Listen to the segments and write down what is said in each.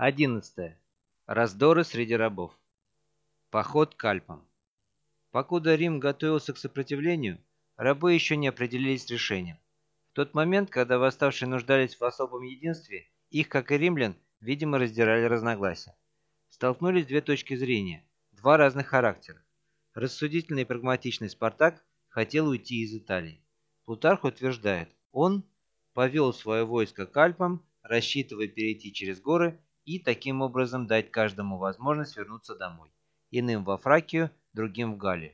11. Раздоры среди рабов. Поход к Альпам. Покуда Рим готовился к сопротивлению, рабы еще не определились с решением. В тот момент, когда восставшие нуждались в особом единстве, их, как и римлян, видимо, раздирали разногласия. Столкнулись две точки зрения, два разных характера. Рассудительный и прагматичный Спартак хотел уйти из Италии. Плутарх утверждает, он повел свое войско к Альпам, рассчитывая перейти через горы и таким образом дать каждому возможность вернуться домой. Иным во Фракию, другим в Галлию.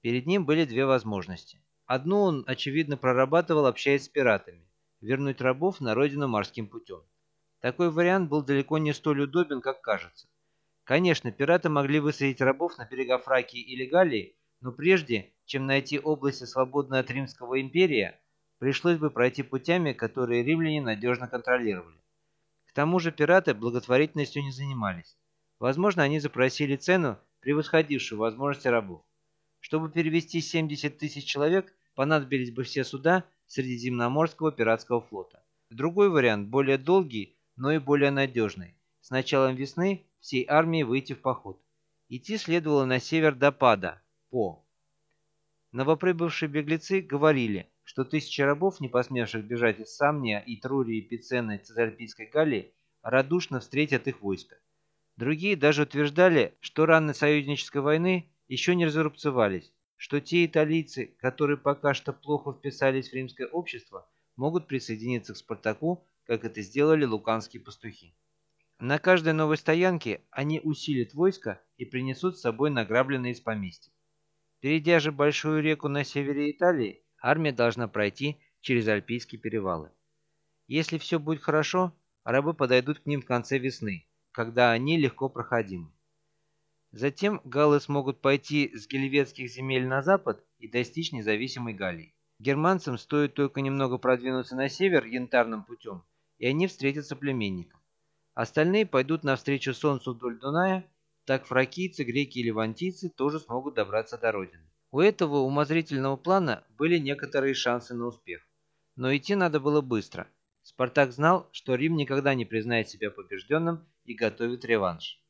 Перед ним были две возможности. Одну он, очевидно, прорабатывал, общаясь с пиратами – вернуть рабов на родину морским путем. Такой вариант был далеко не столь удобен, как кажется. Конечно, пираты могли высадить рабов на берега Фракии или Галлии, но прежде, чем найти области, свободные от Римского империя, пришлось бы пройти путями, которые римляне надежно контролировали тому же пираты благотворительностью не занимались. Возможно, они запросили цену, превосходившую возможности рабов. Чтобы перевести 70 тысяч человек, понадобились бы все суда Средиземноморского пиратского флота. Другой вариант, более долгий, но и более надежный. С началом весны всей армии выйти в поход. Идти следовало на север до Пада, По. Новоприбывшие беглецы говорили – что тысячи рабов, не посмевших бежать из Самния и Трурии, Пицены, Цезальпийской Галлии, радушно встретят их войско. Другие даже утверждали, что раны союзнической войны еще не разрубцевались, что те италийцы, которые пока что плохо вписались в римское общество, могут присоединиться к Спартаку, как это сделали луканские пастухи. На каждой новой стоянке они усилят войско и принесут с собой награбленные из поместья. Перейдя же большую реку на севере Италии, армия должна пройти через Альпийские перевалы. Если все будет хорошо, арабы подойдут к ним в конце весны, когда они легко проходимы. Затем галлы смогут пойти с гельветских земель на запад и достичь независимой Галлии. Германцам стоит только немного продвинуться на север янтарным путем, и они встретятся племенником. Остальные пойдут навстречу солнцу вдоль Дуная, так фракийцы, греки и ливантийцы тоже смогут добраться до родины. У этого умозрительного плана были некоторые шансы на успех. Но идти надо было быстро. Спартак знал, что Рим никогда не признает себя побежденным и готовит реванш.